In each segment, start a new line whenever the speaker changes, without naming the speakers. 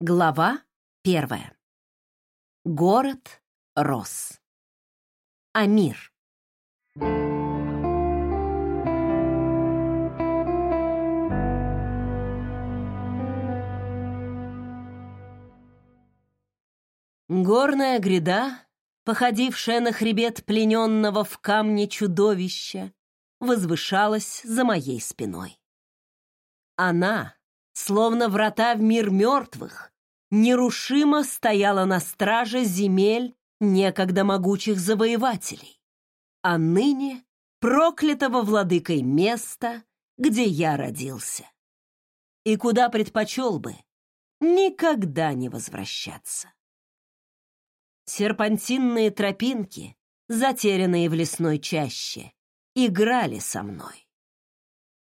Глава первая. Город рос. Амир. Горная гряда, походившая на хребет плененного в камне чудовища, возвышалась за моей спиной. Она, словно врата в мир мертвых, нерушимо стояла на страже земель некогда могучих завоевателей, а ныне проклятого владыкой места, где я родился. И куда предпочел бы никогда не возвращаться. Серпантинные тропинки, затерянные в лесной чаще, играли со мной.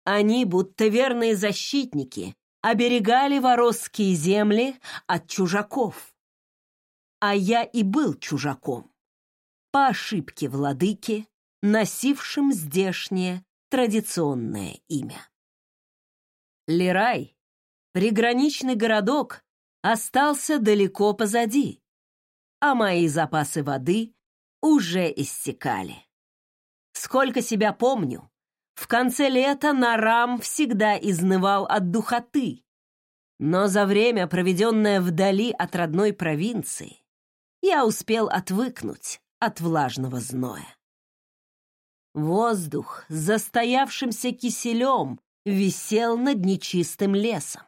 Они, будто верные защитники, оберегали воросские земли от чужаков. А я и был чужаком, по ошибке владыки, носившим здешнее традиционное имя. Лирай, приграничный городок, остался далеко позади, а мои запасы воды уже истекали. Сколько себя помню, в конце лета Нарам всегда изнывал от духоты, но за время, проведенное вдали от родной провинции, я успел отвыкнуть от влажного зноя. Воздух с застоявшимся киселем висел над нечистым лесом,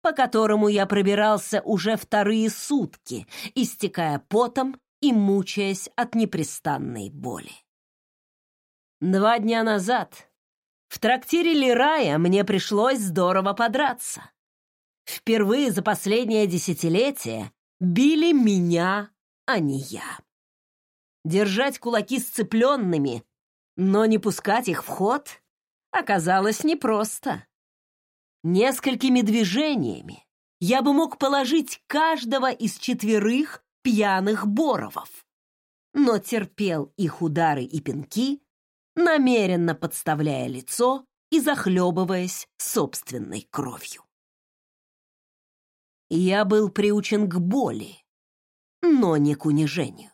по которому я пробирался уже вторые сутки, истекая потом и мучаясь от непрестанной боли. Два дня назад в трактире Лирая мне пришлось здорово подраться. Впервые за последнее десятилетие били меня, а не я. Держать кулаки сцепленными, но не пускать их в ход оказалось непросто. Несколькими движениями я бы мог положить каждого из четверых пьяных боровов, но терпел их удары и пинки намеренно подставляя лицо и захлебываясь собственной кровью. Я был приучен к боли, но не к унижению.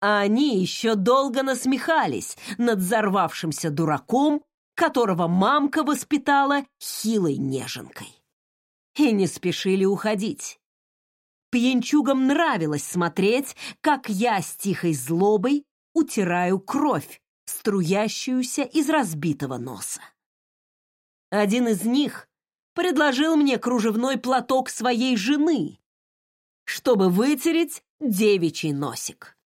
А они еще долго насмехались над взорвавшимся дураком, которого мамка воспитала хилой неженкой. И не спешили уходить. Пьянчугам нравилось смотреть, как я с тихой злобой утираю кровь, струящуюся из разбитого носа. Один из них предложил мне кружевной платок своей жены, чтобы вытереть девичий носик.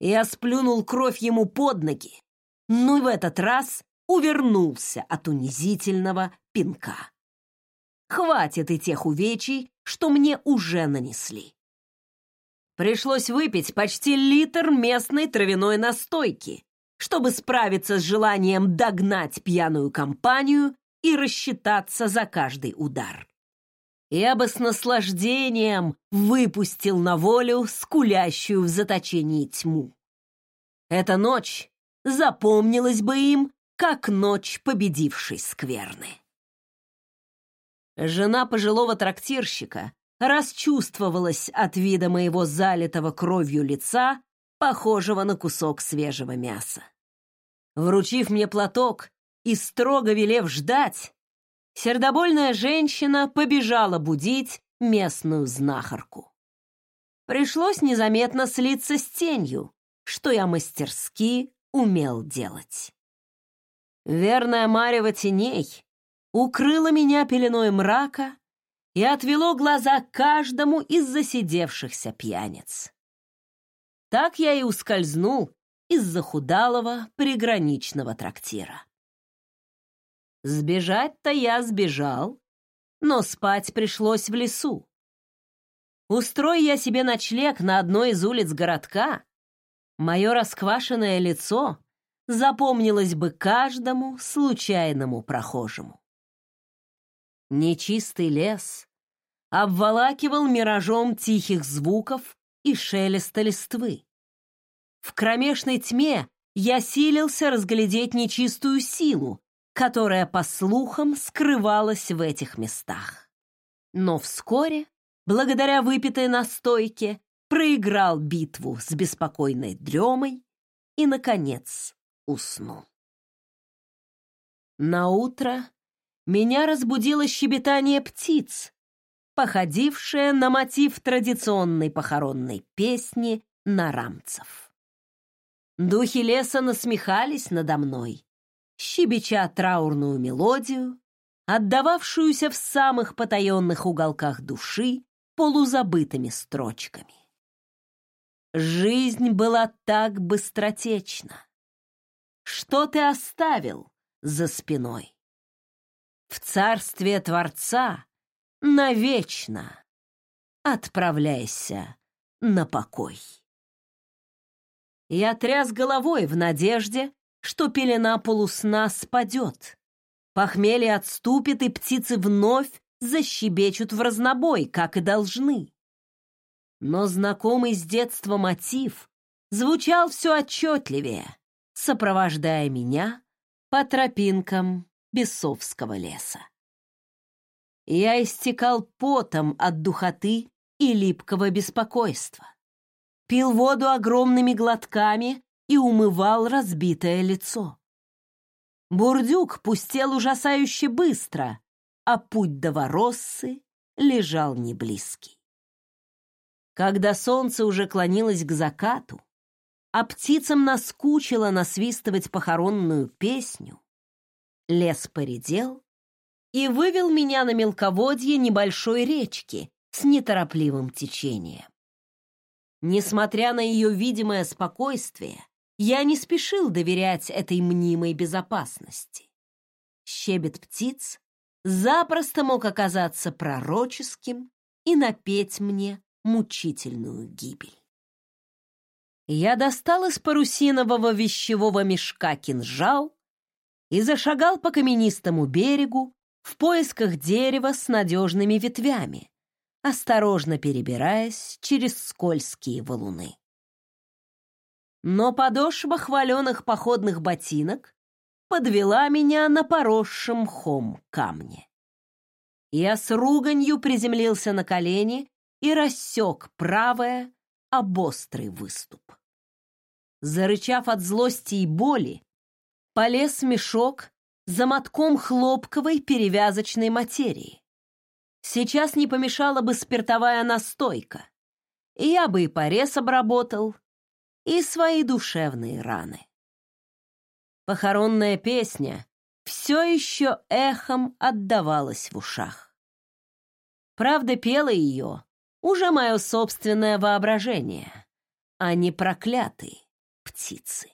Я сплюнул кровь ему под ноги, но в этот раз увернулся от унизительного пинка. Хватит и тех увечий, что мне уже нанесли. Пришлось выпить почти литр местной травяной настойки, чтобы справиться с желанием догнать пьяную компанию и рассчитаться за каждый удар. Я бы с наслаждением выпустил на волю скулящую в заточении тьму. Эта ночь запомнилась бы им, как ночь победившей скверны. Жена пожилого трактирщика расчувствовалась от вида моего залитого кровью лица, похожего на кусок свежего мяса. Вручив мне платок и строго велев ждать, сердобольная женщина побежала будить местную знахарку. Пришлось незаметно слиться с тенью, что я мастерски умел делать. Верная марево теней укрыла меня пеленой мрака и отвело глаза каждому из засидевшихся пьяниц. Так я и ускользнул из захудалого приграничного трактира. Сбежать-то я сбежал, но спать пришлось в лесу. Устрой я себе ночлег на одной из улиц городка, мое расквашенное лицо запомнилось бы каждому случайному прохожему. Нечистый лес обволакивал миражом тихих звуков и шелеста листвы. В кромешной тьме я силился разглядеть нечистую силу, которая, по слухам, скрывалась в этих местах. Но вскоре благодаря выпитой настойке, проиграл битву с беспокойной дремой и, наконец, уснул. На утро меня разбудило щебетание птиц, походившее на мотив традиционной похоронной песни нарамцев. Духи леса насмехались надо мной, щебеча траурную мелодию, отдававшуюся в самых потаенных уголках души полузабытыми строчками. Жизнь была так быстротечна. Что ты оставил за спиной? В царствие Творца навечно отправляйся на покой. Я тряс головой в надежде, что пелена полусна спадет. Похмелье отступит, и птицы вновь защебечут в разнобой, как и должны. Но знакомый с детства мотив звучал все отчетливее, сопровождая меня по тропинкам Бесовского леса. Я истекал потом от духоты и липкого беспокойства. Пил воду огромными глотками и умывал разбитое лицо. Бурдюк пустел ужасающе быстро, а путь до Вороссы лежал неблизкий. Когда солнце уже клонилось к закату, а птицам наскучило насвистывать похоронную песню, лес поредел и вывел меня на мелководье небольшой речки с неторопливым течением. Несмотря на ее видимое спокойствие, я не спешил доверять этой мнимой безопасности. Щебет птиц запросто мог оказаться пророческим и напеть мне мучительную гибель. Я достал из парусинового вещевого мешка кинжал и зашагал по каменистому берегу в поисках дерева с надежными ветвями, осторожно перебираясь через скользкие валуны. Но подошва хваленых походных ботинок подвела меня на поросшем мхом камне. Я с руганью приземлился на колени и рассек правое об острый выступ. Зарычав от злости и боли, полез мешок за мотком хлопковой перевязочной материи. Сейчас не помешала бы спиртовая настойка, и я бы и порез обработал, и свои душевные раны. Похоронная песня все еще эхом отдавалась в ушах. Правда, пела ее уже мое собственное воображение, а не проклятые птицы.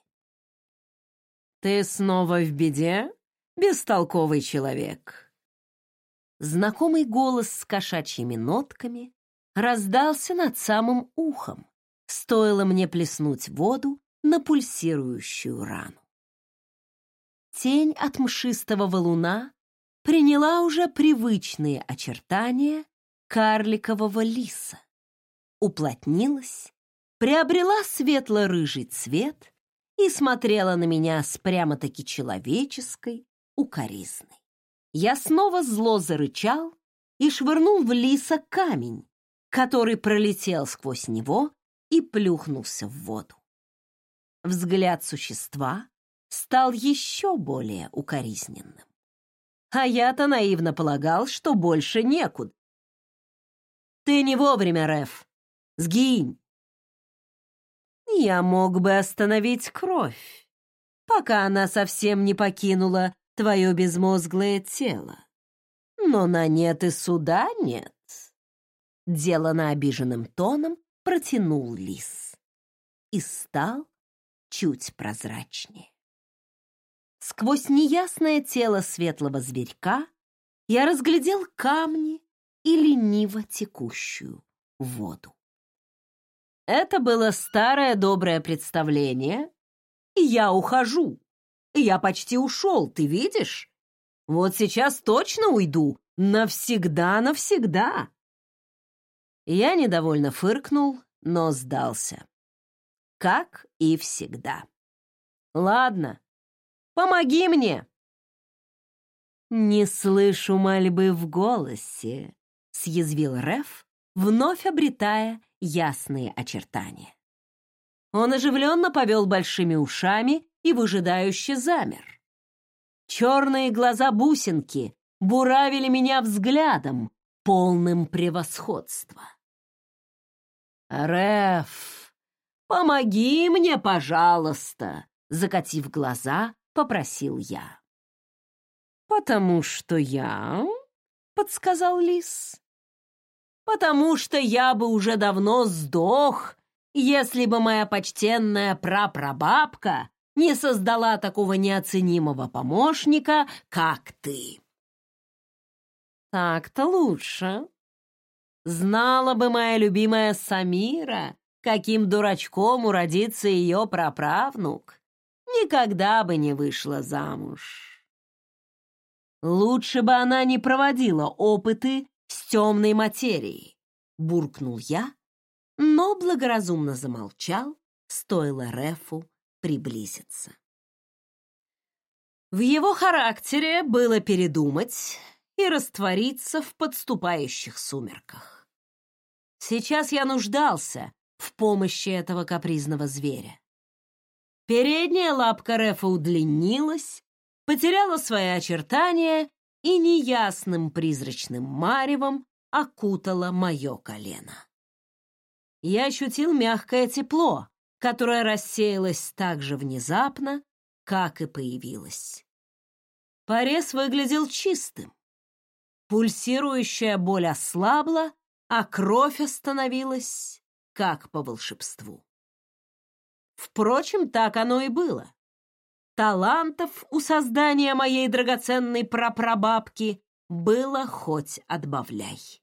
«Ты снова в беде, бестолковый человек?» Знакомый голос с кошачьими нотками раздался над самым ухом, стоило мне плеснуть воду на пульсирующую рану. Тень от мшистого валуна приняла уже привычные очертания карликового лиса, уплотнилась, приобрела светло-рыжий цвет и смотрела на меня с прямо-таки человеческой укоризной. Я снова зло зарычал и швырнул в лиса камень, который пролетел сквозь него и плюхнулся в воду. Взгляд существа стал еще более укоризненным. А я-то наивно полагал, что больше некуда. Ты не вовремя, Реф. Сгинь. Я мог бы остановить кровь, пока она совсем не покинула твое безмозглое тело. Но на нет и суда нет. Делано обиженным тоном протянул лис и стал чуть прозрачнее. Сквозь неясное тело светлого зверька я разглядел камни и лениво текущую воду. Это было старое доброе представление, и я ухожу. Я почти ушел, ты видишь? Вот сейчас точно уйду, навсегда-навсегда. Я недовольно фыркнул, но сдался. Как и всегда. Ладно, помоги мне. Не слышу мольбы в голосе, съязвил Реф, вновь обретая ясные очертания. Он оживленно повел большими ушами и выжидающе замер. Черные глаза бусинки буравили меня взглядом, полным превосходства. «Реф, помоги мне, пожалуйста!» Закатив глаза, попросил я. «Потому что я...» — подсказал лис. «Потому что я бы уже давно сдох, если бы моя почтенная прапрабабка не создала такого неоценимого помощника, как ты». «Так-то лучше. Знала бы моя любимая Самира, каким дурачком уродится ее праправнук, никогда бы не вышла замуж. Лучше бы она не проводила опыты с темной материей, буркнул я, но благоразумно замолчал, стоило Рефу приблизиться. В его характере было передумать и раствориться в подступающих сумерках. Сейчас я нуждался в помощи этого капризного зверя. Передняя лапка Рефа удлинилась, потеряла свои очертания и неясным призрачным маревом окутала мое колено. Я ощутил мягкое тепло, которое рассеялось так же внезапно, как и появилось. Порез выглядел чистым. Пульсирующая боль ослабла, а кровь остановилась, как по волшебству. Впрочем, так оно и было. Талантов у создания моей драгоценной прапрабабки было хоть отбавляй.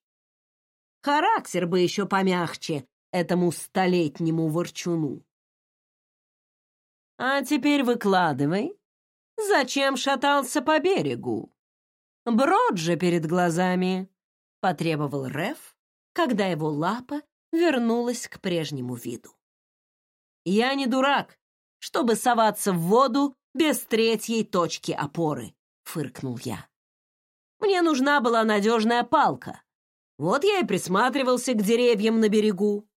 Характер бы еще помягче этому столетнему ворчуну. А теперь выкладывай, зачем шатался по берегу? Брод же перед глазами, потребовал Реф, когда его лапа вернулась к прежнему виду. Я не дурак, чтобы соваться в воду без третьей точки опоры, фыркнул я. Мне нужна была надежная палка. Вот я и присматривался к деревьям на берегу.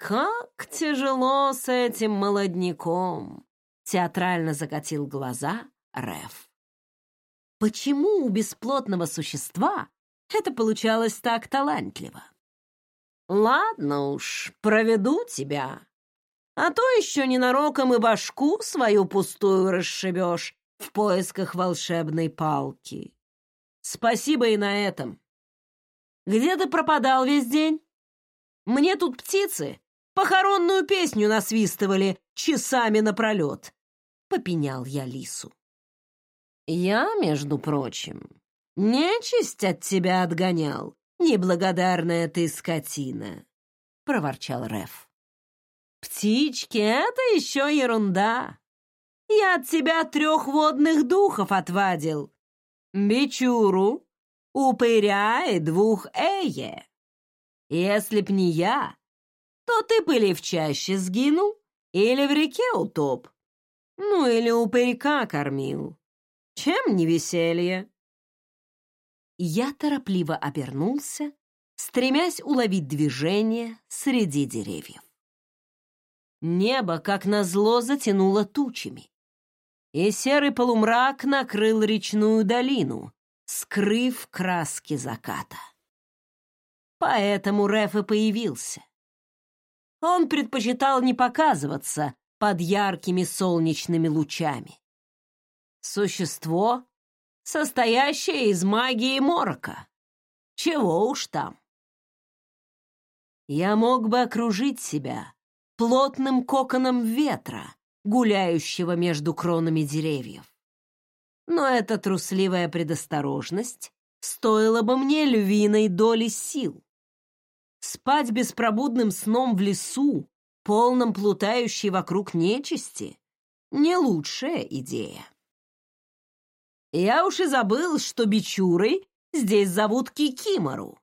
Как тяжело с этим молодняком, театрально закатил глаза Реф. Почему у бесплотного существа это получалось так талантливо? Ладно уж, проведу тебя. А то еще ненароком и башку свою пустую расшибешь в поисках волшебной палки. Спасибо и на этом. Где ты пропадал весь день? Мне тут птицы похоронную песню насвистывали часами напролет. Попенял я лису. Я, между прочим, нечисть от тебя отгонял, «Неблагодарная ты скотина!» — проворчал Реф. «Птички — это еще ерунда! Я от тебя трех водных духов отвадил. Бичуру, упыря и двух эе. Если б не я, то ты бы или в чаще сгинул, или в реке утоп. Ну, или упырька кормил. Чем не веселье?» я торопливо обернулся, стремясь уловить движение среди деревьев. Небо, как назло, затянуло тучами, и серый полумрак накрыл речную долину, скрыв краски заката. Поэтому Реф и появился. Он предпочитал не показываться под яркими солнечными лучами. Существо, состоящая из магии морока. Чего уж там. Я мог бы окружить себя плотным коконом ветра, гуляющего между кронами деревьев. Но эта трусливая предосторожность стоила бы мне львиной доли сил. Спать беспробудным сном в лесу, полном плутающей вокруг нечисти, не лучшая идея. Я уж и забыл, что Бичурой здесь зовут Кикимору.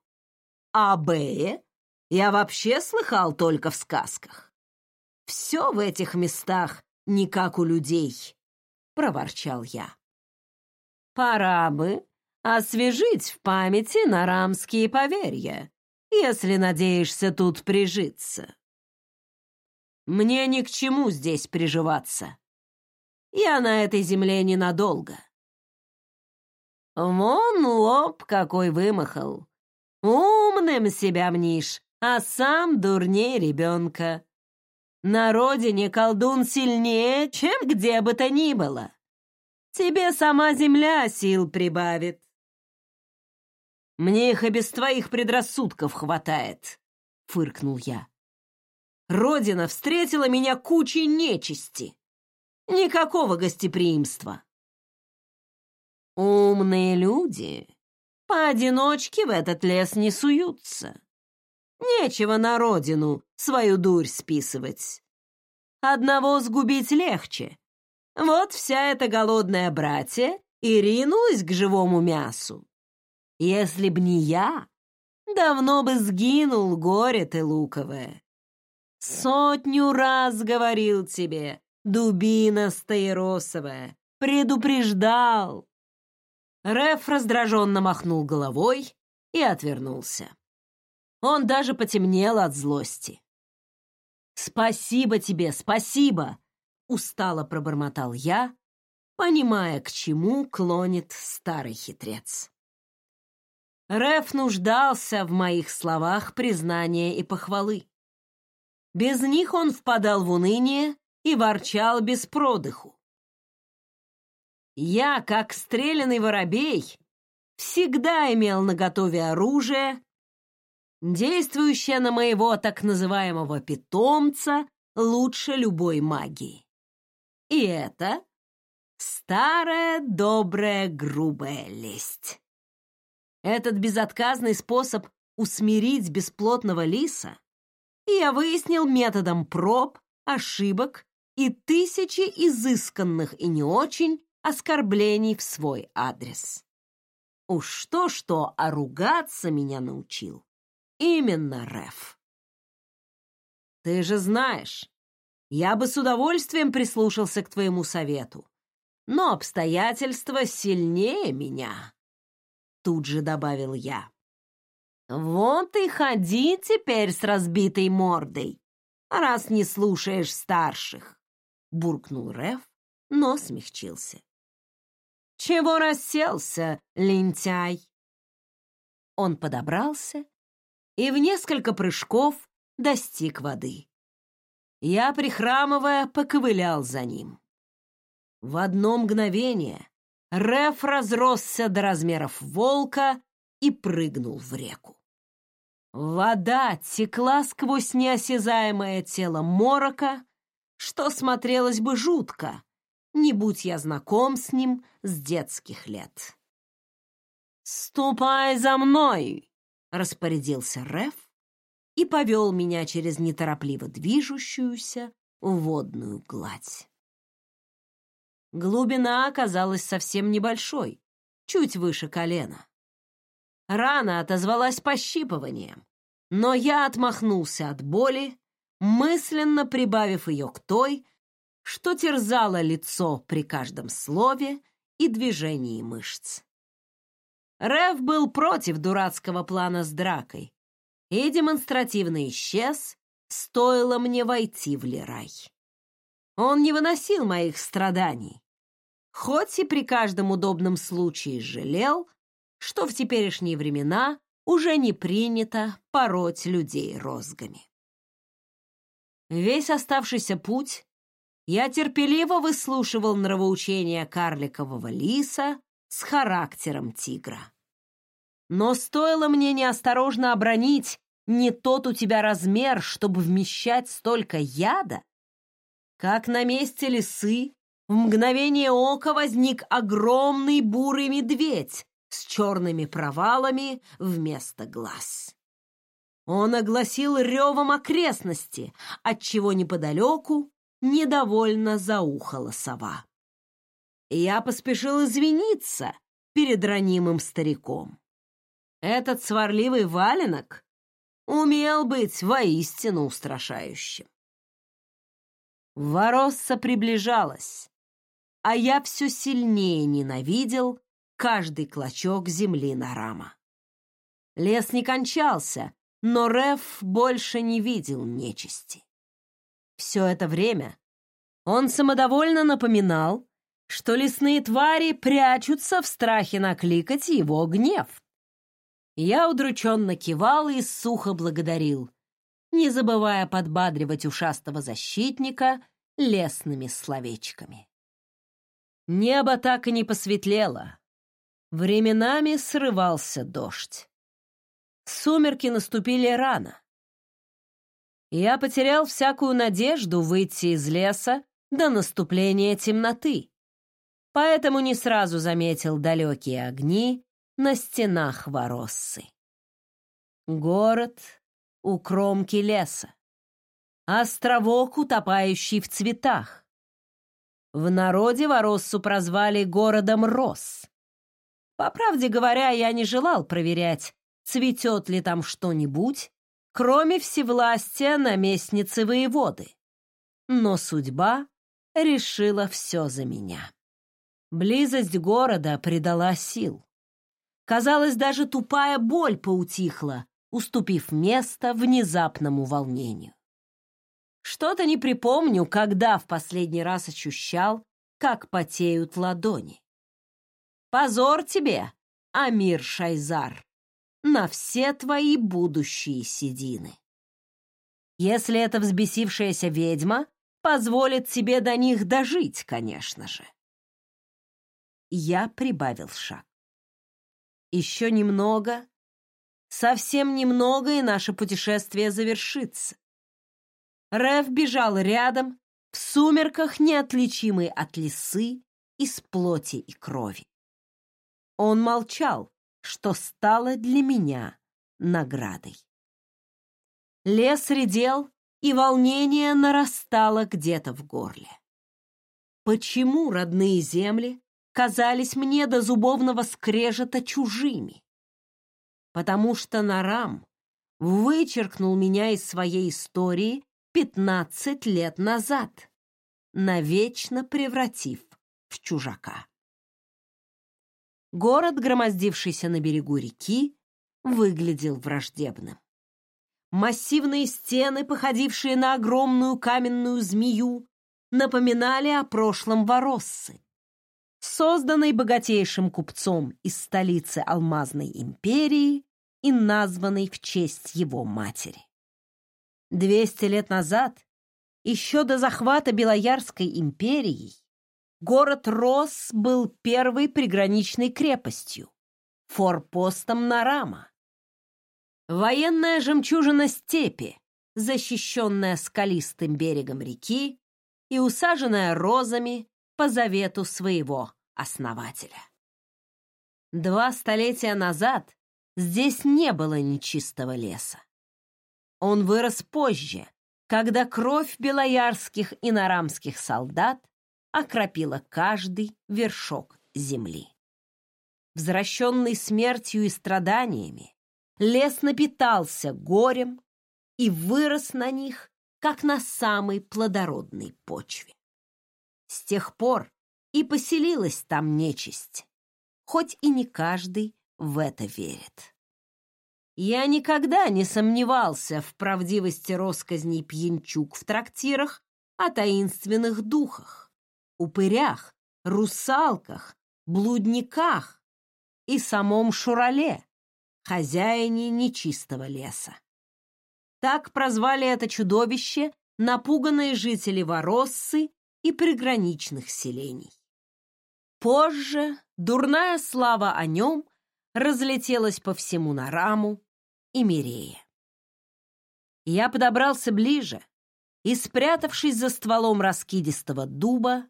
А Бэе я вообще слыхал только в сказках. Все в этих местах не как у людей, — проворчал я. Пора бы освежить в памяти нарамские поверья, если надеешься тут прижиться. Мне ни к чему здесь приживаться. Я на этой земле ненадолго. Вон лоб какой вымахал. Умным себя мнишь, а сам дурнее ребенка. На родине колдун сильнее, чем где бы то ни было. Тебе сама земля сил прибавит. Мне их и без твоих предрассудков хватает, фыркнул я. Родина встретила меня кучей нечисти. Никакого гостеприимства. Умные люди поодиночке в этот лес не суются. Нечего на родину свою дурь списывать. Одного сгубить легче. Вот вся эта голодная братья и ринулась к живому мясу. Если б не я, давно бы сгинул горе ты луковое. Сотню раз говорил тебе, дубина стаиросовая, предупреждал. Реф раздраженно махнул головой и отвернулся. Он даже потемнел от злости. «Спасибо тебе, спасибо!» — устало пробормотал я, понимая, к чему клонит старый хитрец. Реф нуждался в моих словах признания и похвалы. Без них он впадал в уныние и ворчал без продыху. Я, как стрелянный воробей, всегда имел наготове оружие, действующее на моего так называемого питомца лучше любой магии. И это старая добрая грубая лесть. Этот безотказный способ усмирить бесплотного лиса я выяснил методом проб, ошибок и тысячи изысканных и не очень оскорблений в свой адрес. Уж что-что, а ругаться меня научил именно Реф. Ты же знаешь, я бы с удовольствием прислушался к твоему совету, но обстоятельства сильнее меня тут же добавил я. Вот и ходи теперь с разбитой мордой, раз не слушаешь старших, буркнул Реф, но смягчился. Чего расселся, лентяй? Он подобрался и в несколько прыжков достиг воды. Я, прихрамывая, поковылял за ним. В одно мгновение Реф разросся до размеров волка и прыгнул в реку. Вода текла сквозь неосязаемое тело морока, что смотрелось бы жутко, не будь я знаком с ним с детских лет. «Ступай за мной!» — распорядился Реф и повел меня через неторопливо движущуюся водную гладь. Глубина оказалась совсем небольшой, чуть выше колена. Рана отозвалась пощипыванием, но я отмахнулся от боли, мысленно прибавив ее к той, что терзало лицо при каждом слове и движении мышц. Рев был против дурацкого плана с дракой и демонстративно исчез, стоило мне войти в Лерай. Он не выносил моих страданий, хоть и при каждом удобном случае жалел, что в теперешние времена уже не принято пороть людей розгами. Весь оставшийся путь я терпеливо выслушивал нравоучения карликового лиса с характером тигра. Но стоило мне неосторожно обронить «не тот у тебя размер, чтобы вмещать столько яда», как на месте лисы в мгновение ока возник огромный бурый медведь с черными провалами вместо глаз. Он огласил ревом окрестности, отчего неподалеку недовольно заухала сова. Я поспешил извиниться перед ранимым стариком. Этот сварливый валенок умел быть воистину устрашающим. Воросса приближалась, а я все сильнее ненавидел каждый клочок земли Нарама. Лес не кончался, но Реф больше не видел нечисти. Все это время он самодовольно напоминал, что лесные твари прячутся в страхе накликать его гнев. Я удрученно кивал и сухо благодарил, не забывая подбадривать ушастого защитника лесными словечками. Небо так и не посветлело. Временами срывался дождь. Сумерки наступили рано. Я потерял всякую надежду выйти из леса до наступления темноты, поэтому не сразу заметил далекие огни на стенах Вороссы. Город у кромки леса. Островок, утопающий в цветах. В народе Вороссу прозвали городом роз. По правде говоря, я не желал проверять, цветет ли там что-нибудь, кроме всевластия наместницы воеводы. Но судьба решила все за меня. Близость города придала сил. Казалось, даже тупая боль поутихла, уступив место внезапному волнению. Что-то не припомню, когда в последний раз ощущал, как потеют ладони. Позор тебе, Амир Шайзар, на все твои будущие седины. Если эта взбесившаяся ведьма позволит тебе до них дожить, конечно же. Я прибавил шаг. Еще немного, совсем немного, и наше путешествие завершится. Рев бежал рядом, в сумерках неотличимый от лисы из плоти и крови. Он молчал, что стало для меня наградой. Лес редел, и волнение нарастало где-то в горле. Почему родные земли казались мне до зубовного скрежета чужими. Потому что Нарам вычеркнул меня из своей истории пятнадцать лет назад, навечно превратив в чужака. Город, громоздившийся на берегу реки, выглядел враждебным. Массивные стены, походившие на огромную каменную змею, напоминали о прошлом Вороссы созданный богатейшим купцом из столицы Алмазной империи и названный в честь его матери. Двести лет назад, еще до захвата Белоярской империей, город Рос был первой приграничной крепостью, форпостом Нарама. Военная жемчужина степи, защищенная скалистым берегом реки и усаженная розами по завету своего основателя. Два столетия назад здесь не было нечистого леса. Он вырос позже, когда кровь белоярских и нарамских солдат окропила каждый вершок земли. Возвращенный смертью и страданиями, лес напитался горем и вырос на них, как на самой плодородной почве. С тех пор и поселилась там нечисть, хоть и не каждый в это верит. Я никогда не сомневался в правдивости россказней пьянчук в трактирах о таинственных духах, упырях, русалках, блудниках и самом Шурале, хозяине нечистого леса. Так прозвали это чудовище напуганные жители Вороссы и приграничных селений. Позже дурная слава о нем разлетелась по всему Нараму и Мирее. Я подобрался ближе и, спрятавшись за стволом раскидистого дуба,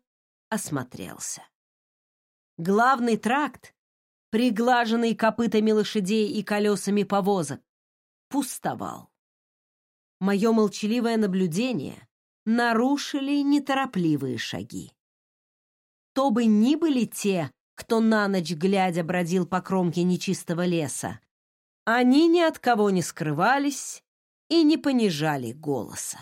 осмотрелся. Главный тракт, приглаженный копытами лошадей и колесами повозок, пустовал. Мое молчаливое наблюдение нарушили неторопливые шаги. То бы ни были те, кто на ночь глядя бродил по кромке нечистого леса, они ни от кого не скрывались и не понижали голоса.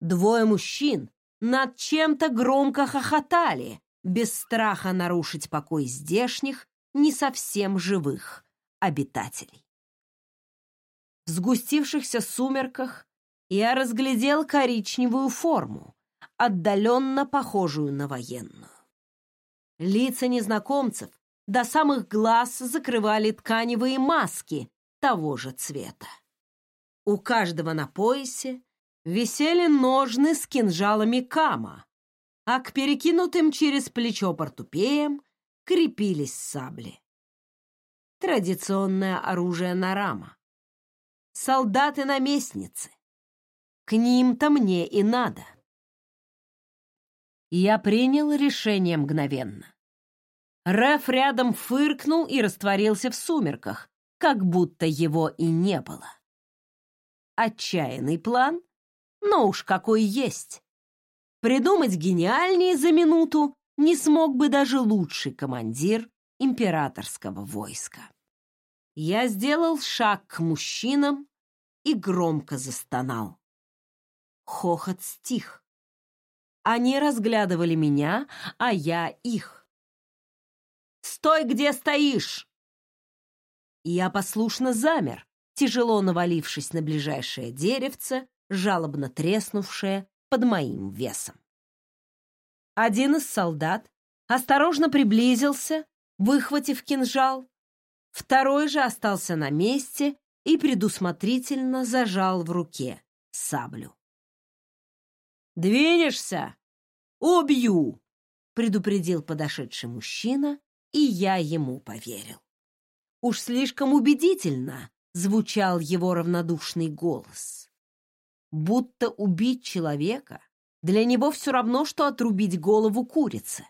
Двое мужчин над чем-то громко хохотали, без страха нарушить покой здешних, не совсем живых обитателей. В сгустившихся сумерках я разглядел коричневую форму, отдаленно похожую на военную. Лица незнакомцев до самых глаз закрывали тканевые маски того же цвета. У каждого на поясе висели ножны с кинжалами кама, а к перекинутым через плечо портупеям крепились сабли. Традиционное оружие Нарама. Солдаты-наместницы. К ним-то мне и надо. Я принял решение мгновенно. Реф рядом фыркнул и растворился в сумерках, как будто его и не было. Отчаянный план, но уж какой есть. Придумать гениальнее за минуту не смог бы даже лучший командир императорского войска. Я сделал шаг к мужчинам и громко застонал. Хохот стих. Они разглядывали меня, а я их. «Стой, где стоишь!» Я послушно замер, тяжело навалившись на ближайшее деревце, жалобно треснувшее под моим весом. Один из солдат осторожно приблизился, выхватив кинжал, второй же остался на месте и предусмотрительно зажал в руке саблю. «Двинешься? Убью!» — предупредил подошедший мужчина, и я ему поверил. Уж слишком убедительно звучал его равнодушный голос. Будто убить человека для него все равно, что отрубить голову курицы.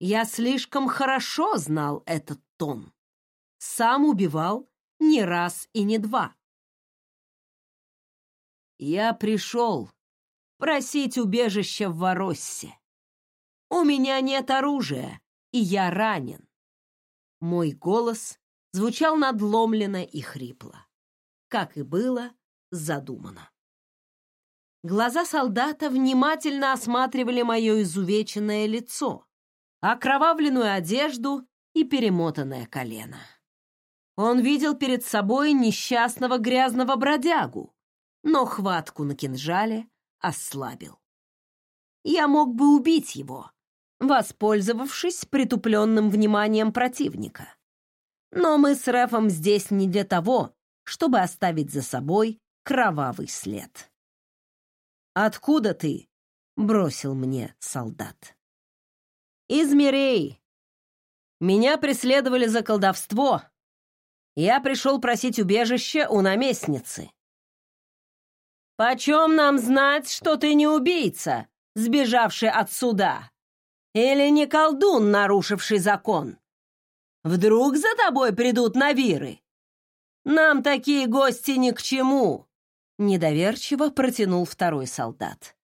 Я слишком хорошо знал этот тон. Сам убивал не раз и не два. Я пришел просить убежища в Вороссе. У меня нет оружия, и я ранен. Мой голос звучал надломленно и хрипло, как и было задумано. Глаза солдата внимательно осматривали мое изувеченное лицо, окровавленную одежду и перемотанное колено. Он видел перед собой несчастного грязного бродягу, но хватку на кинжале ослабил. Я мог бы убить его, воспользовавшись притупленным вниманием противника. Но мы с Рефом здесь не для того, чтобы оставить за собой кровавый след. «Откуда ты?» — бросил мне солдат. «Из Мирей. Меня преследовали за колдовство. Я пришел просить убежище у наместницы. «Почем нам знать, что ты не убийца, сбежавший от суда? Или не колдун, нарушивший закон? Вдруг за тобой придут навиры? Нам такие гости ни к чему!» Недоверчиво протянул второй солдат.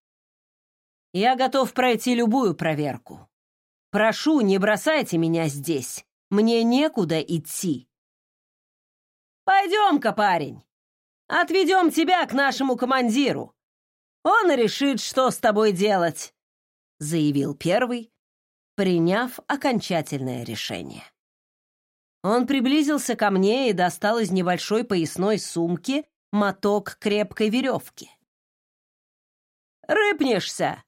«Я готов пройти любую проверку. Прошу, не бросайте меня здесь. Мне некуда идти». «Пойдем-ка, парень!» Отведем тебя к нашему командиру. Он решит, что с тобой делать», — заявил первый, приняв окончательное решение. Он приблизился ко мне и достал из небольшой поясной сумки моток крепкой веревки. «Рыпнешься?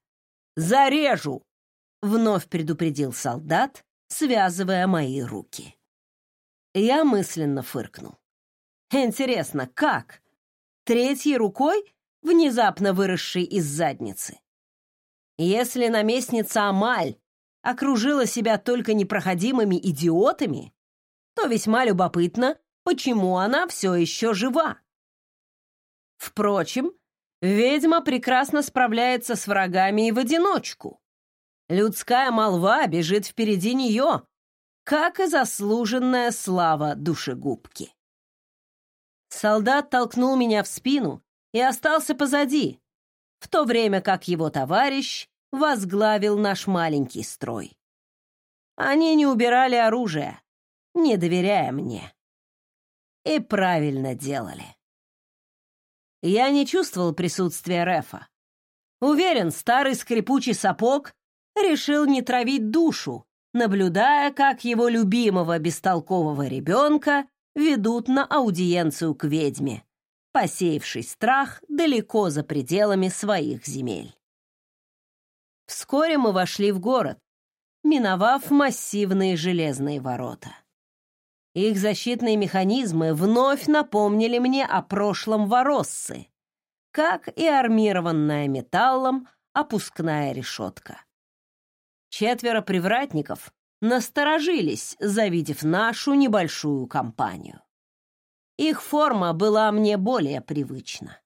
Зарежу!» — вновь предупредил солдат, связывая мои руки. Я мысленно фыркнул. «Интересно, как?» третьей рукой, внезапно выросшей из задницы. Если наместница Амаль окружила себя только непроходимыми идиотами, то весьма любопытно, почему она все еще жива. Впрочем, ведьма прекрасно справляется с врагами и в одиночку. Людская молва бежит впереди нее, как и заслуженная слава душегубки. Солдат толкнул меня в спину и остался позади, в то время как его товарищ возглавил наш маленький строй. Они не убирали оружие, не доверяя мне. И правильно делали. Я не чувствовал присутствия Рефа. Уверен, старый скрипучий сапог решил не травить душу, наблюдая, как его любимого бестолкового ребенка ведут на аудиенцию к ведьме, посеявший страх далеко за пределами своих земель. Вскоре мы вошли в город, миновав массивные железные ворота. Их защитные механизмы вновь напомнили мне о прошлом Вороссы, как и армированная металлом опускная решетка. Четверо привратников насторожились, завидев нашу небольшую компанию. Их форма была мне более привычна.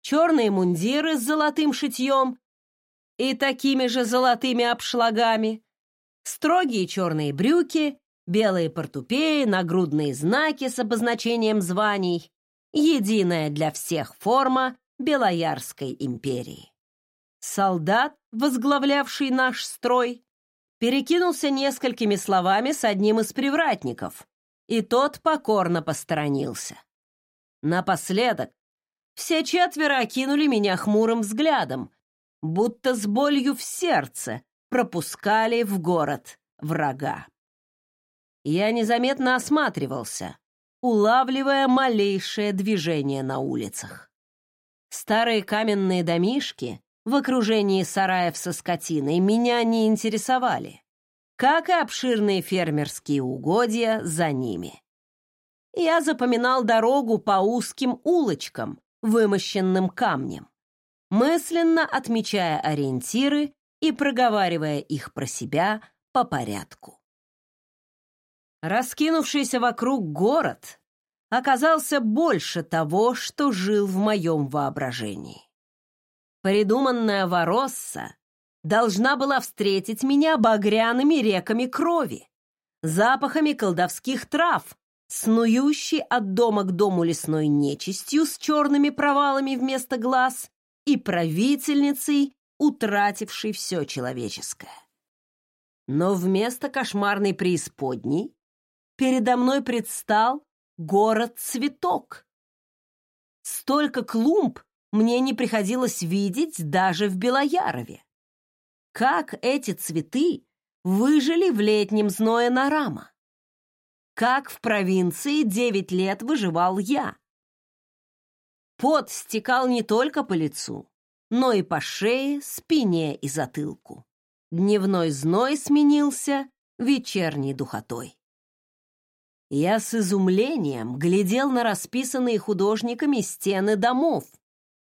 Черные мундиры с золотым шитьем и такими же золотыми обшлагами, строгие черные брюки, белые портупеи, нагрудные знаки с обозначением званий, единая для всех форма Белоярской империи. Солдат, возглавлявший наш строй, перекинулся несколькими словами с одним из привратников, и тот покорно посторонился. Напоследок все четверо окинули меня хмурым взглядом, будто с болью в сердце пропускали в город врага. Я незаметно осматривался, улавливая малейшее движение на улицах. Старые каменные домишки в окружении сараев со скотиной меня не интересовали, как и обширные фермерские угодья за ними. Я запоминал дорогу по узким улочкам, вымощенным камнем, мысленно отмечая ориентиры и проговаривая их про себя по порядку. Раскинувшийся вокруг город оказался больше того, что жил в моем воображении. Придуманная Воросса должна была встретить меня багряными реками крови, запахами колдовских трав, снующей от дома к дому лесной нечистью с черными провалами вместо глаз и правительницей, утратившей все человеческое. Но вместо кошмарной преисподней передо мной предстал город-цветок. Столько клумб мне не приходилось видеть даже в Белоярове. Как эти цветы выжили в летнем зное Нарама? Как в провинции девять лет выживал я? Пот стекал не только по лицу, но и по шее, спине и затылку. Дневной зной сменился вечерней духотой. Я с изумлением глядел на расписанные художниками стены домов,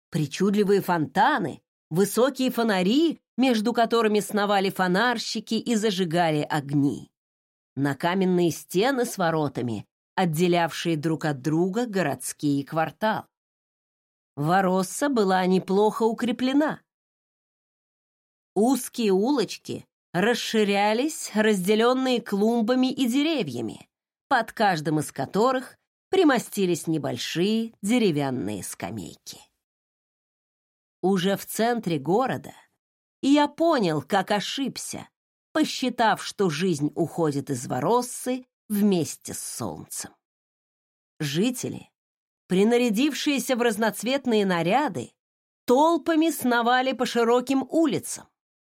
Причудливые фонтаны, высокие фонари, между которыми сновали фонарщики и зажигали огни. На каменные стены с воротами, отделявшие друг от друга городские кварталы. Воросса была неплохо укреплена. Узкие улочки расширялись, разделенные клумбами и деревьями, под каждым из которых примостились небольшие деревянные скамейки уже в центре города, я понял, как ошибся, посчитав, что жизнь уходит из Вороссы вместе с солнцем. Жители, принарядившиеся в разноцветные наряды, толпами сновали по широким улицам.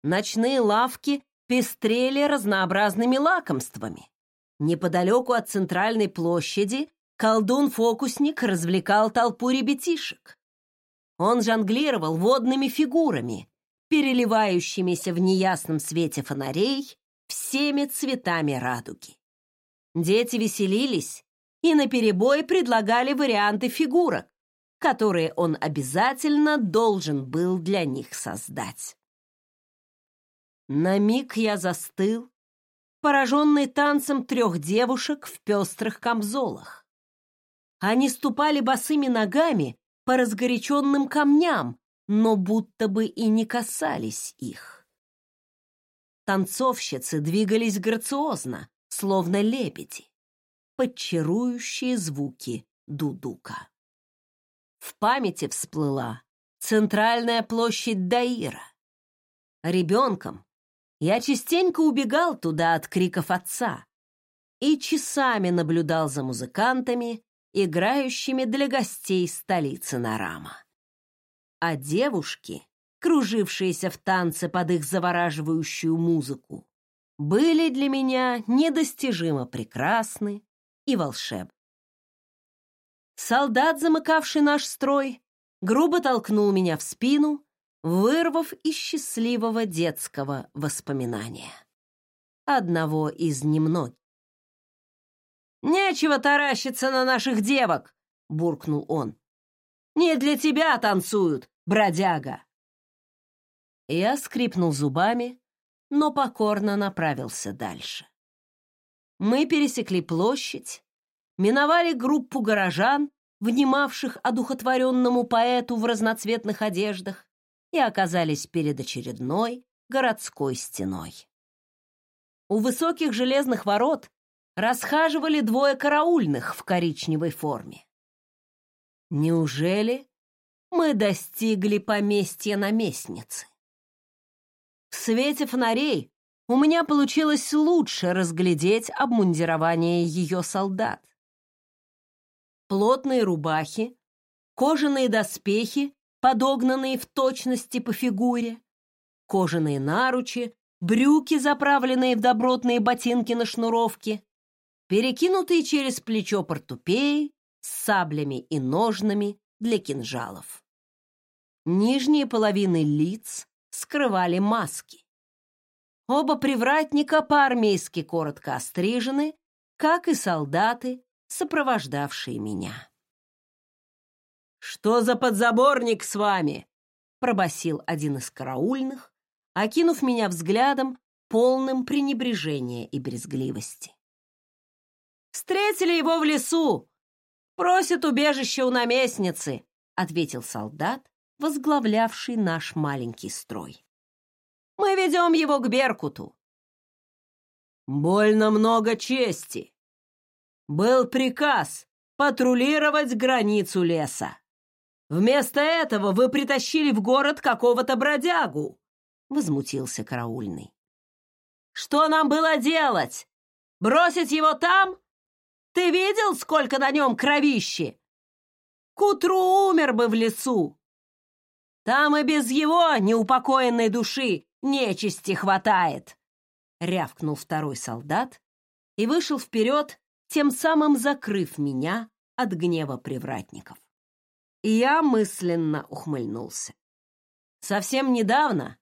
Ночные лавки пестрели разнообразными лакомствами. Неподалеку от центральной площади колдун-фокусник развлекал толпу ребятишек. Он жонглировал водными фигурами, переливающимися в неясном свете фонарей всеми цветами радуги. Дети веселились и наперебой предлагали варианты фигурок, которые он обязательно должен был для них создать. На миг я застыл, пораженный танцем трех девушек в пестрых камзолах. Они ступали босыми ногами по разгоряченным камням, но будто бы и не касались их. Танцовщицы двигались грациозно, словно лебеди, подчарующие звуки дудука. В памяти всплыла центральная площадь Даира. Ребенком я частенько убегал туда от криков отца и часами наблюдал за музыкантами, играющими для гостей столицы Нарама. А девушки, кружившиеся в танце под их завораживающую музыку, были для меня недостижимо прекрасны и волшебны. Солдат, замыкавший наш строй, грубо толкнул меня в спину, вырвав из счастливого детского воспоминания. Одного из немногих. «Нечего таращиться на наших девок!» — буркнул он. «Не для тебя танцуют, бродяга!» Я скрипнул зубами, но покорно направился дальше. Мы пересекли площадь, миновали группу горожан, внимавших одухотворенному поэту в разноцветных одеждах, и оказались перед очередной городской стеной. У высоких железных ворот расхаживали двое караульных в коричневой форме. Неужели мы достигли поместья наместницы? В свете фонарей у меня получилось лучше разглядеть обмундирование ее солдат. Плотные рубахи, кожаные доспехи, подогнанные в точности по фигуре, кожаные наручи, брюки, заправленные в добротные ботинки на шнуровке, перекинутые через плечо портупеи с саблями и ножнами для кинжалов. Нижние половины лиц скрывали маски. Оба привратника по-армейски коротко острижены, как и солдаты, сопровождавшие меня. «Что за подзаборник с вами?» — пробасил один из караульных, окинув меня взглядом, полным пренебрежения и брезгливости. «Встретили его в лесу! Просит убежище у наместницы!» — ответил солдат, возглавлявший наш маленький строй. «Мы ведем его к Беркуту». «Больно много чести. Был приказ патрулировать границу леса. Вместо этого вы притащили в город какого-то бродягу», — возмутился караульный. «Что нам было делать? Бросить его там? Ты видел, сколько на нем кровищи? К утру умер бы в лесу. Там и без его неупокоенной души нечисти хватает!» Рявкнул второй солдат и вышел вперед, тем самым закрыв меня от гнева привратников. Я мысленно ухмыльнулся. Совсем недавно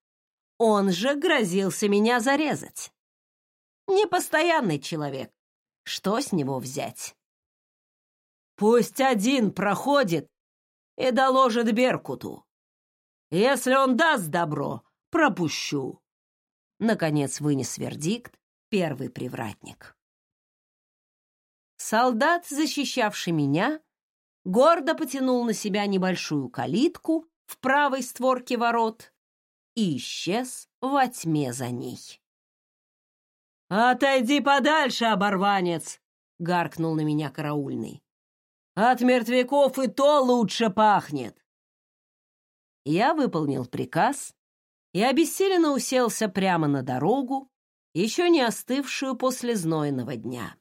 он же грозился меня зарезать. Непостоянный человек. Что с него взять? Пусть один проходит и доложит Беркуту. Если он даст добро, пропущу. Наконец вынес вердикт первый привратник. Солдат, защищавший меня, гордо потянул на себя небольшую калитку в правой створке ворот и исчез во тьме за ней. «Отойди подальше, оборванец!» — гаркнул на меня караульный. «От мертвяков и то лучше пахнет!» Я выполнил приказ и обессиленно уселся прямо на дорогу, еще не остывшую после знойного дня.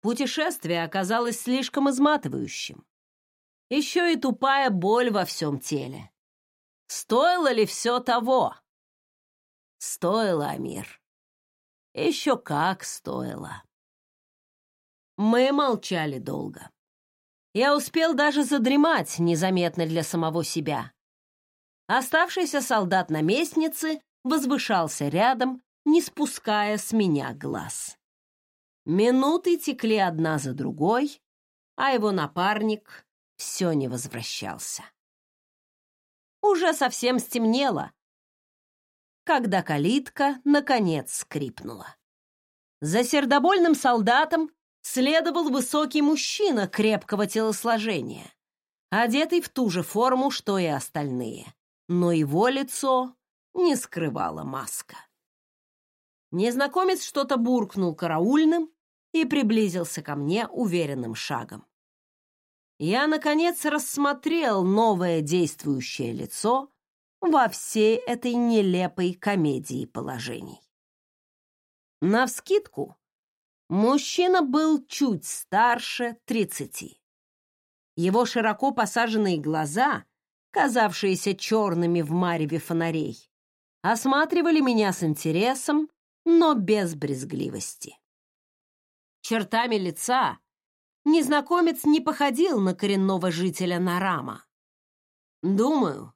Путешествие оказалось слишком изматывающим. Еще и тупая боль во всем теле. Стоило ли все того? Стоило, Амир. Еще как стоило. Мы молчали долго. Я успел даже задремать незаметно для самого себя. Оставшийся солдат наместницы возвышался рядом, не спуская с меня глаз. Минуты текли одна за другой, а его напарник все не возвращался. Уже совсем стемнело, когда калитка, наконец, скрипнула. За сердобольным солдатом следовал высокий мужчина крепкого телосложения, одетый в ту же форму, что и остальные но его лицо не скрывала маска. Незнакомец что-то буркнул караульным и приблизился ко мне уверенным шагом. Я, наконец, рассмотрел новое действующее лицо во всей этой нелепой комедии положений. Навскидку, мужчина был чуть старше тридцати. Его широко посаженные глаза казавшиеся черными в мареве фонарей, осматривали меня с интересом, но без брезгливости. Чертами лица незнакомец не походил на коренного жителя Нарама. Думаю,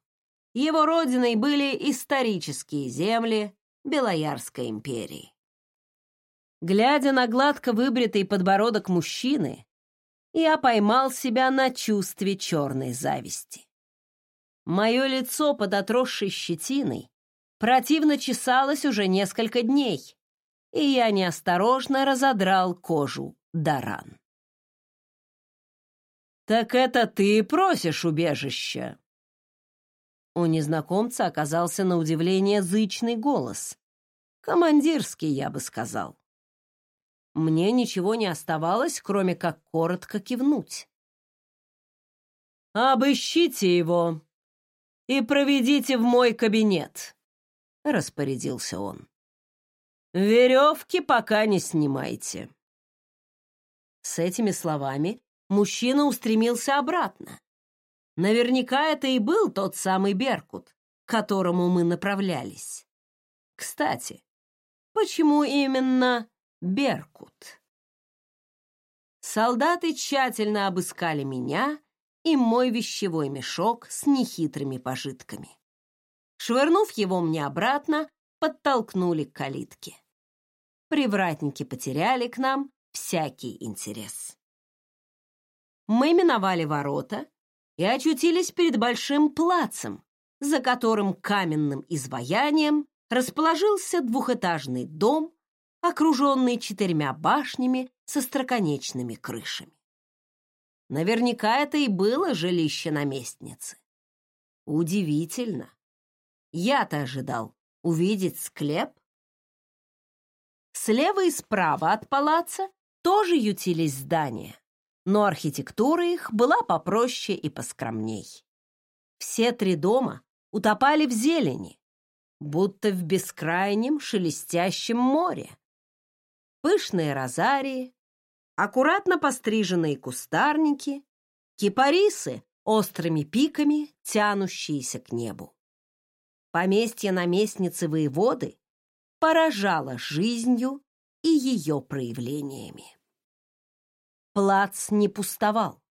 его родиной были исторические земли Белоярской империи. Глядя на гладко выбритый подбородок мужчины, я поймал себя на чувстве черной зависти. Мое лицо под отросшей щетиной противно чесалось уже несколько дней, и я неосторожно разодрал кожу до ран. «Так это ты просишь убежища?» У незнакомца оказался на удивление зычный голос. Командирский, я бы сказал. Мне ничего не оставалось, кроме как коротко кивнуть. «Обыщите его и проведите в мой кабинет», — распорядился он. «Веревки пока не снимайте». С этими словами мужчина устремился обратно. Наверняка это и был тот самый Беркут, к которому мы направлялись. Кстати, почему именно Беркут? Солдаты тщательно обыскали меня и мой вещевой мешок с нехитрыми пожитками. Швырнув его мне обратно, подтолкнули к калитке. Привратники потеряли к нам всякий интерес. Мы миновали ворота и очутились перед большим плацем, за которым каменным изваянием расположился двухэтажный дом, окруженный четырьмя башнями со строконечными крышами. Наверняка это и было жилище наместницы. Удивительно. Я-то ожидал увидеть склеп. Слева и справа от палаца тоже ютились здания но архитектура их была попроще и поскромней. Все три дома утопали в зелени, будто в бескрайнем шелестящем море. Пышные розарии, аккуратно постриженные кустарники, кипарисы острыми пиками, тянущиеся к небу. Поместье наместницы воеводы поражало жизнью и ее проявлениями. Плац не пустовал.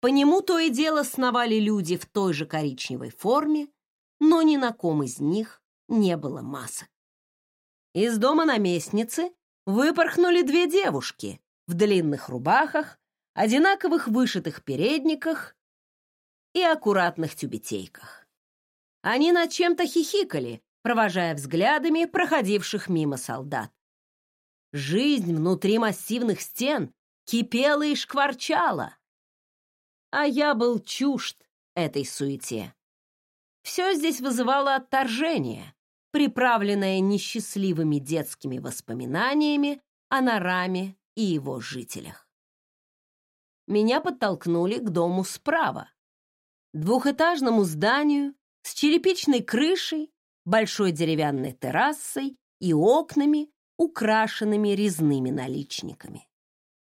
По нему то и дело сновали люди в той же коричневой форме, но ни на ком из них не было масок. Из дома наместницы выпорхнули две девушки в длинных рубахах, одинаковых вышитых передниках и аккуратных тюбетейках. Они над чем-то хихикали, провожая взглядами проходивших мимо солдат. Жизнь внутри массивных стен кипела и шкварчала. А я был чужд этой суете. Все здесь вызывало отторжение, приправленное несчастливыми детскими воспоминаниями о Нараме и его жителях. Меня подтолкнули к дому справа, двухэтажному зданию с черепичной крышей, большой деревянной террасой и окнами, украшенными резными наличниками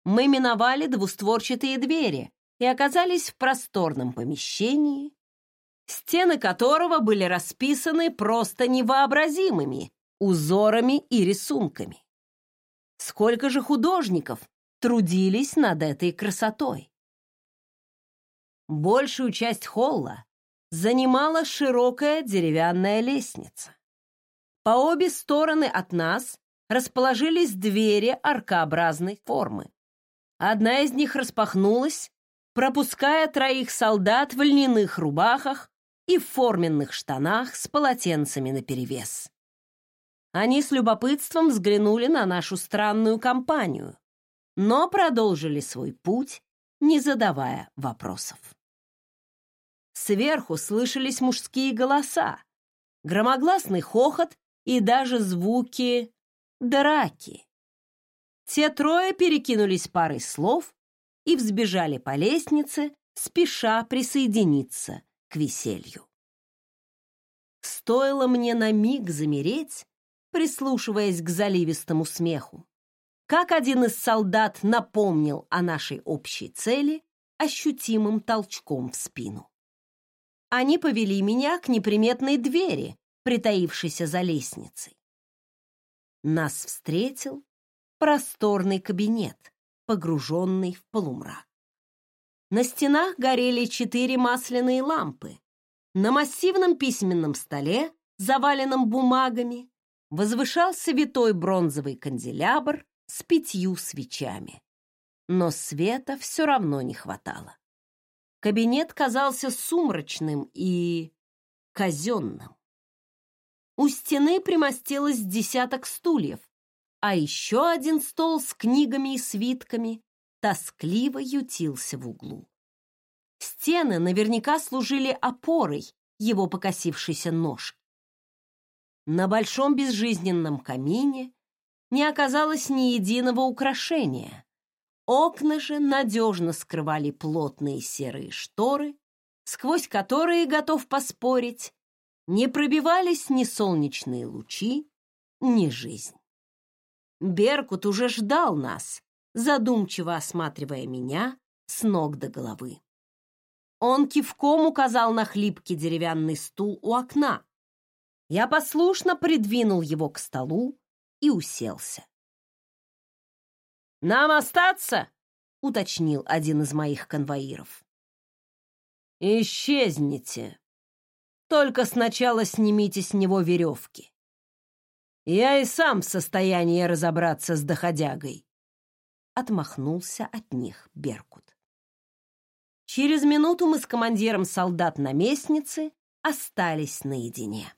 мы миновали двустворчатые двери и оказались в просторном помещении, стены которого были расписаны просто невообразимыми узорами и рисунками. Сколько же художников трудились над этой красотой! Большую часть холла занимала широкая деревянная лестница. По обе стороны от нас расположились двери аркообразной формы. Одна из них распахнулась, пропуская троих солдат в льняных рубахах и в форменных штанах с полотенцами наперевес. Они с любопытством взглянули на нашу странную компанию, но продолжили свой путь, не задавая вопросов. Сверху слышались мужские голоса, громогласный хохот и даже звуки драки. Все трое перекинулись парой слов и взбежали по лестнице, спеша присоединиться к веселью. Стоило мне на миг замереть, прислушиваясь к заливистому смеху, как один из солдат напомнил о нашей общей цели ощутимым толчком в спину. Они повели меня к неприметной двери, притаившейся за лестницей. Нас встретил просторный кабинет, погруженный в полумрак. На стенах горели четыре масляные лампы. На массивном письменном столе, заваленном бумагами, возвышался витой бронзовый канделябр с пятью свечами. Но света все равно не хватало. Кабинет казался сумрачным и казенным. У стены примостилось десяток стульев, а еще один стол с книгами и свитками тоскливо ютился в углу. Стены наверняка служили опорой его покосившейся ножки. На большом безжизненном камине не оказалось ни единого украшения. Окна же надежно скрывали плотные серые шторы, сквозь которые, готов поспорить, не пробивались ни солнечные лучи, ни жизнь. Беркут уже ждал нас, задумчиво осматривая меня с ног до головы. Он кивком указал на хлипкий деревянный стул у окна, я послушно придвинул его к столу и уселся. «Нам остаться?» — уточнил один из моих конвоиров. «Исчезните. Только сначала снимите с него веревки. Я и сам в состоянии разобраться с доходягой». Отмахнулся от них Беркут. Через минуту мы с командиром солдат наместницы остались наедине.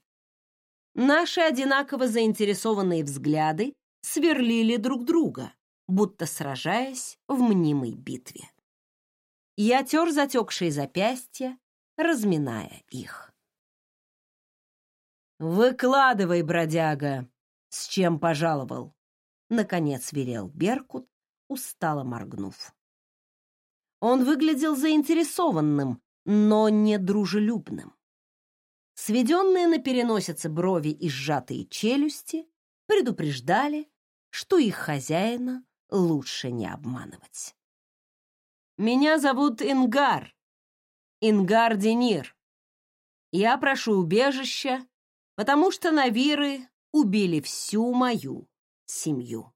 Наши одинаково заинтересованные взгляды сверлили друг друга, будто сражаясь в мнимой битве. Я тер затекшие запястья, разминая их. «Выкладывай, бродяга, с чем пожаловал?» Наконец велел Беркут, устало моргнув. Он выглядел заинтересованным, но не дружелюбным. Сведенные на переносице брови и сжатые челюсти предупреждали, что их хозяина лучше не обманывать. «Меня зовут Ингар, Ингар Денир. Я прошу убежища, потому что Навиры убили всю мою семью».